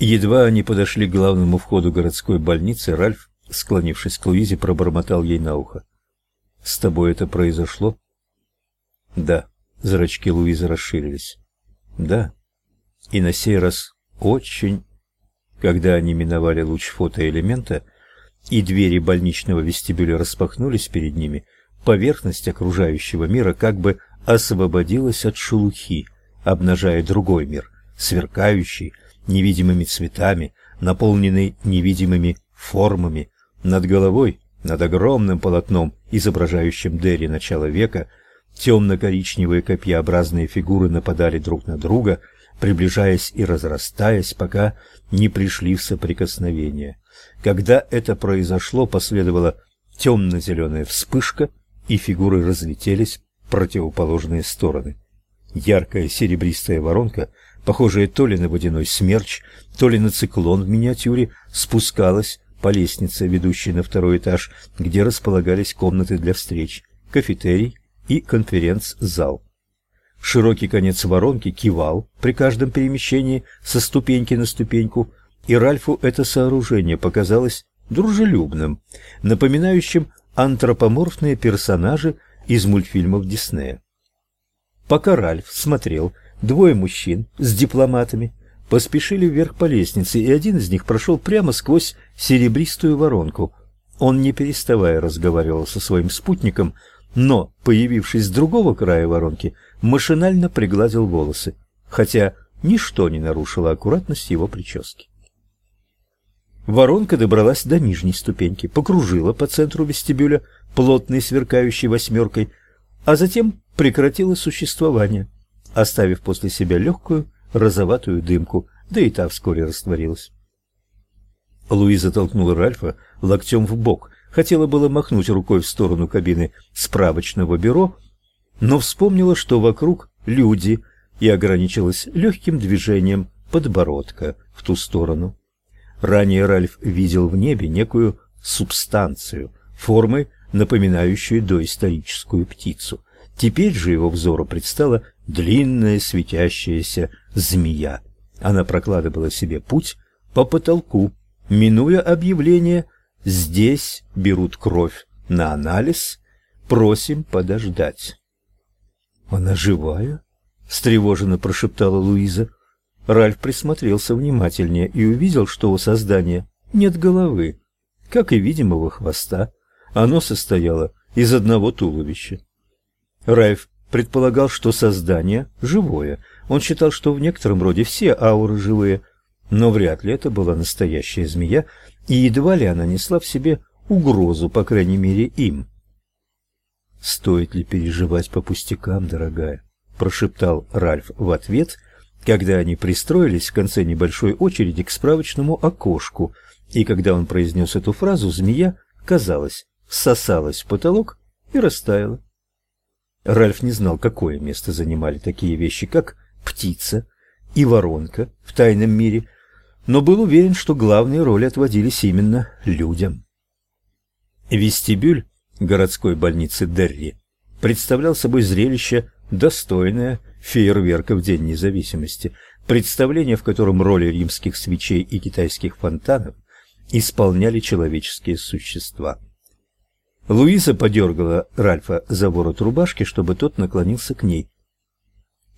Едва они подошли к главному входу городской больницы, Ральф, склонившись к Луизе, пробормотал ей на ухо. «С тобой это произошло?» «Да». Зрачки Луизы расширились. «Да». И на сей раз очень... Когда они миновали луч фотоэлемента, и двери больничного вестибюля распахнулись перед ними, поверхность окружающего мира как бы освободилась от шелухи, обнажая другой мир, сверкающий, невидимыми цветами, наполненный невидимыми формами. Над головой, над огромным полотном, изображающим Дерри начала века, темно-коричневые копьеобразные фигуры нападали друг на друга, приближаясь и разрастаясь, пока не пришли в соприкосновение. Когда это произошло, последовала темно-зеленая вспышка, и фигуры разлетелись в противоположные стороны. Яркая серебристая воронка — похожая то ли на водяной смерч, то ли на циклон в миниатюре, спускалась по лестнице, ведущей на второй этаж, где располагались комнаты для встреч, кафетерий и конференц-зал. Широкий конец воронки кивал при каждом перемещении со ступеньки на ступеньку, и Ральфу это сооружение показалось дружелюбным, напоминающим антропоморфные персонажи из мультфильмов Диснея. Пока Ральф смотрел Двое мужчин с дипломатами поспешили вверх по лестнице, и один из них прошел прямо сквозь серебристую воронку. Он, не переставая, разговаривал со своим спутником, но, появившись с другого края воронки, машинально пригладил волосы, хотя ничто не нарушило аккуратность его прически. Воронка добралась до нижней ступеньки, покружила по центру вестибюля плотной сверкающей восьмеркой, а затем прекратила существование оставив после себя легкую розоватую дымку, да и та вскоре растворилась. Луиза толкнула Ральфа локтем в бок, хотела было махнуть рукой в сторону кабины справочного бюро, но вспомнила, что вокруг люди, и ограничилась легким движением подбородка в ту сторону. Ранее Ральф видел в небе некую субстанцию, формы, напоминающую доисторическую птицу. Теперь же его взору предстала длинная светящаяся змея. Она прокладывала себе путь по потолку, минуя объявление «Здесь берут кровь на анализ, просим подождать». «Она живая?» — встревоженно прошептала Луиза. Ральф присмотрелся внимательнее и увидел, что у создания нет головы, как и видимого хвоста. Оно состояло из одного туловища. Райф предполагал, что создание живое. Он считал, что в некотором роде все ауры живые, но вряд ли это была настоящая змея, и едва ли она несла в себе угрозу, по крайней мере, им. «Стоит ли переживать по пустякам, дорогая?» – прошептал Ральф в ответ, когда они пристроились в конце небольшой очереди к справочному окошку, и когда он произнес эту фразу, змея, казалось, всосалась в потолок и растаяла. Ральф не знал, какое место занимали такие вещи, как птица и воронка в тайном мире, но был уверен, что главные роли отводились именно людям. Вестибюль городской больницы Дерри представлял собой зрелище, достойное фейерверка в День независимости, представление, в котором роли римских свечей и китайских фонтанов исполняли человеческие существа. Луиза подергала Ральфа за ворот рубашки, чтобы тот наклонился к ней.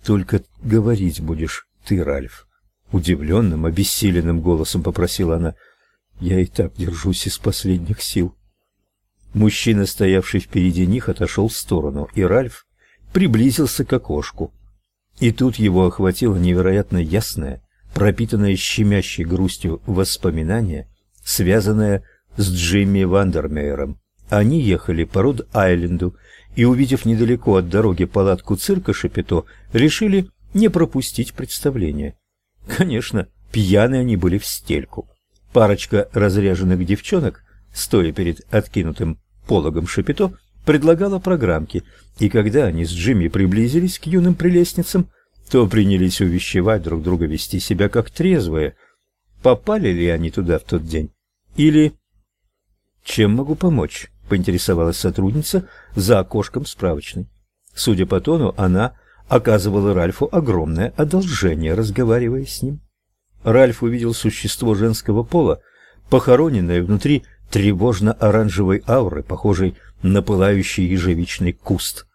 «Только говорить будешь ты, Ральф», — удивленным, обессиленным голосом попросила она. «Я и так держусь из последних сил». Мужчина, стоявший впереди них, отошел в сторону, и Ральф приблизился к окошку. И тут его охватило невероятно ясное, пропитанное щемящей грустью воспоминание, связанное с Джимми Вандермеером. Они ехали по Род-Айленду и, увидев недалеко от дороги палатку цирка Шапито, решили не пропустить представление. Конечно, пьяные они были в стельку. Парочка разряженных девчонок, стоя перед откинутым пологом Шапито, предлагала программки, и когда они с Джимми приблизились к юным прелестницам, то принялись увещевать друг друга вести себя как трезвые. Попали ли они туда в тот день? Или... Чем могу помочь? Поинтересовалась сотрудница за окошком справочной. Судя по тону, она оказывала Ральфу огромное одолжение, разговаривая с ним. Ральф увидел существо женского пола, похороненное внутри тревожно-оранжевой ауры, похожей на пылающий ежевичный куст.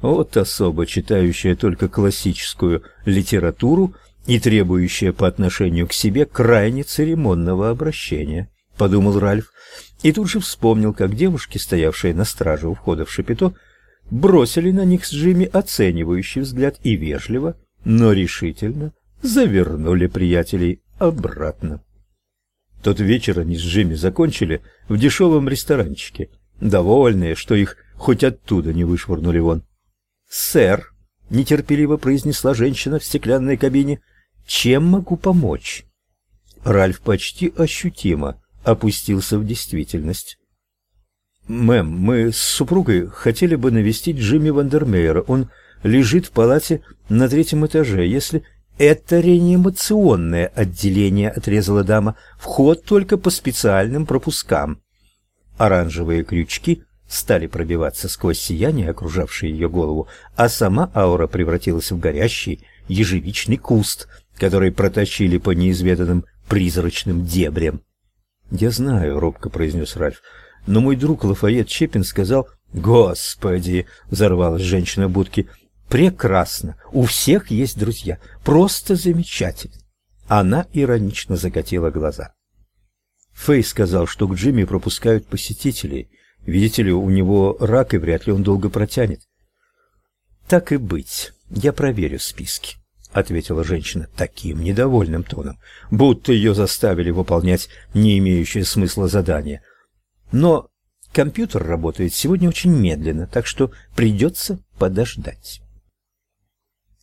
Вот особо читающая только классическую литературу и требующая по отношению к себе крайне церемонного обращения, подумал Ральф, и тут же вспомнил, как девушки, стоявшие на страже у входа в шапито, бросили на них с Джимми оценивающий взгляд и вежливо, но решительно завернули приятелей обратно. Тот вечер они с Джимми закончили в дешевом ресторанчике, довольные, что их хоть оттуда не вышвырнули вон. «Сэр», — нетерпеливо произнесла женщина в стеклянной кабине, — «чем могу помочь?» Ральф почти ощутимо опустился в действительность. «Мэм, мы с супругой хотели бы навестить Джимми Вандермеера. Он лежит в палате на третьем этаже. Если это реанимационное отделение, отрезала дама. Вход только по специальным пропускам. Оранжевые крючки стали пробиваться сквозь сияние, окружавшее ее голову, а сама аура превратилась в горящий ежевичный куст, который протащили по неизведанным призрачным дебрям. "Я знаю", робко произнес Ральф. "Но мой друг Лафайет Чепин сказал: "Господи!" взорвалась женщина в будке. Прекрасно. У всех есть друзья. Просто замечательно. Она иронично закатила глаза. Фэй сказал, что к Джимми пропускают посетителей. Видите ли, у него рак, и вряд ли он долго протянет. Так и быть. Я проверю списки, ответила женщина таким недовольным тоном, будто ее заставили выполнять не имеющее смысла задание. Но компьютер работает сегодня очень медленно, так что придется подождать.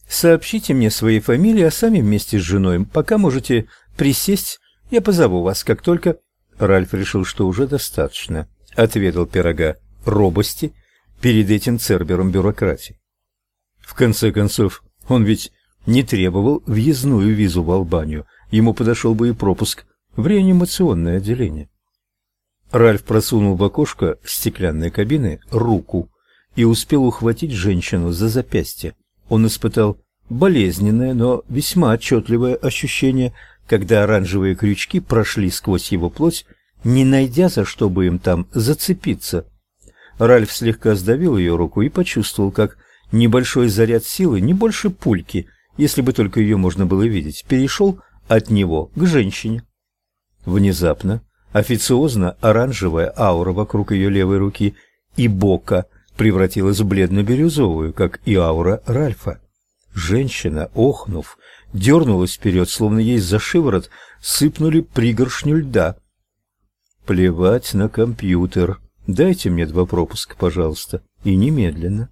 Сообщите мне свои фамилии, а сами вместе с женой пока можете присесть, я позову вас, как только Ральф решил, что уже достаточно, отведал пирога робости перед этим цербером бюрократии. В конце концов, он ведь не требовал въездную визу в Албанию, ему подошел бы и пропуск в реанимационное отделение. Ральф просунул в окошко стеклянной кабины руку и успел ухватить женщину за запястье он испытал болезненное, но весьма отчетливое ощущение, когда оранжевые крючки прошли сквозь его плоть, не найдя за что бы им там зацепиться. Ральф слегка сдавил ее руку и почувствовал, как небольшой заряд силы, не больше пульки, если бы только ее можно было видеть, перешел от него к женщине. Внезапно официозно оранжевая аура вокруг ее левой руки и бока превратилась в бледно-бирюзовую, как и аура Ральфа. Женщина, охнув, дернулась вперед, словно ей за шиворот сыпнули пригоршню льда. Плевать на компьютер. Дайте мне два пропуска, пожалуйста, и немедленно.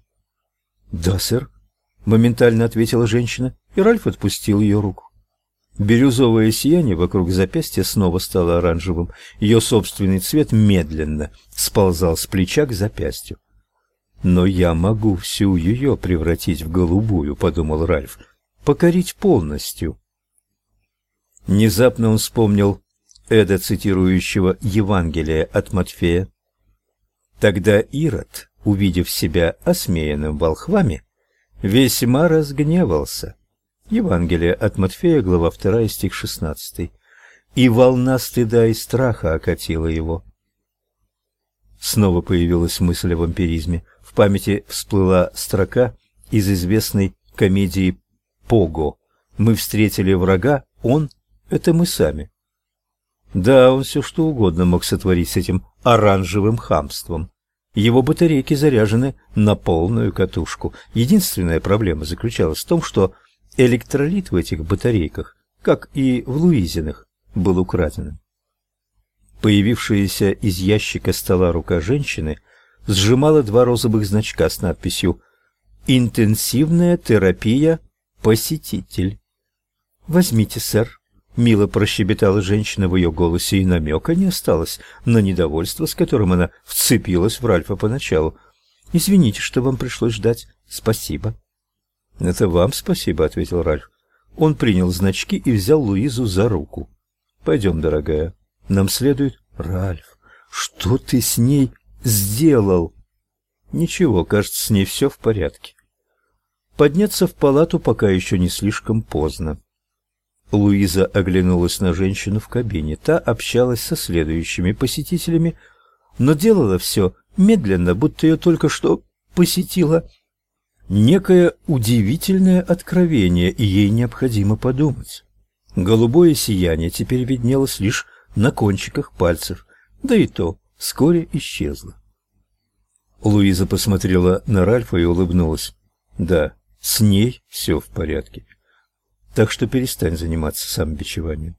Да, сэр, моментально ответила женщина, и Ральф отпустил ее руку. Бирюзовое сияние вокруг запястья снова стало оранжевым. Ее собственный цвет медленно сползал с плеча к запястью. Но я могу всю ее превратить в голубую, подумал Ральф. Покорить полностью. Внезапно он вспомнил Эда, цитирующего Евангелие от Матфея. Тогда Ирод, увидев себя осмеянным волхвами, весьма разгневался. Евангелие от Матфея, глава 2, стих 16. И волна стыда и страха окатила его. Снова появилась мысль о вампиризме. В памяти всплыла строка из известной комедии Пого. Мы встретили врага, он это мы сами. Да, он все что угодно мог сотворить с этим оранжевым хамством. Его батарейки заряжены на полную катушку. Единственная проблема заключалась в том, что электролит в этих батарейках, как и в Луизиных, был украден. Появившаяся из ящика стола рука женщины сжимала два розовых значка с надписью «Интенсивная терапия. Посетитель». «Возьмите, сэр», — мило прощебетала женщина в ее голосе, и намека не осталось на недовольство, с которым она вцепилась в Ральфа поначалу. «Извините, что вам пришлось ждать. Спасибо». «Это вам спасибо», — ответил Ральф. Он принял значки и взял Луизу за руку. «Пойдем, дорогая. Нам следует...» «Ральф, что ты с ней...» сделал. Ничего, кажется, с ней все в порядке. Подняться в палату пока еще не слишком поздно. Луиза оглянулась на женщину в кабине. Та общалась со следующими посетителями, но делала все медленно, будто ее только что посетило некое удивительное откровение, и ей необходимо подумать. Голубое сияние теперь виднелось лишь на кончиках пальцев, да и то вскоре исчезло. Луиза посмотрела на Ральфа и улыбнулась. Да, с ней все в порядке. Так что перестань заниматься самобичеванием.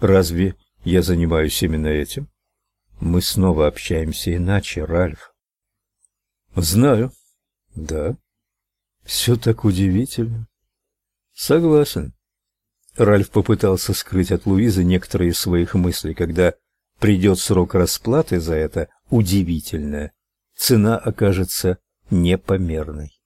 Разве я занимаюсь именно этим? Мы снова общаемся иначе, Ральф. Знаю. Да. Все так удивительно. Согласен. Ральф попытался скрыть от Луизы некоторые из своих мыслей, когда придет срок расплаты за это удивительное. Цена окажется непомерной.